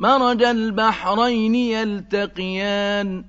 مَرَجَ الْبَحْرَيْنِ يَلْتَقِيَانِ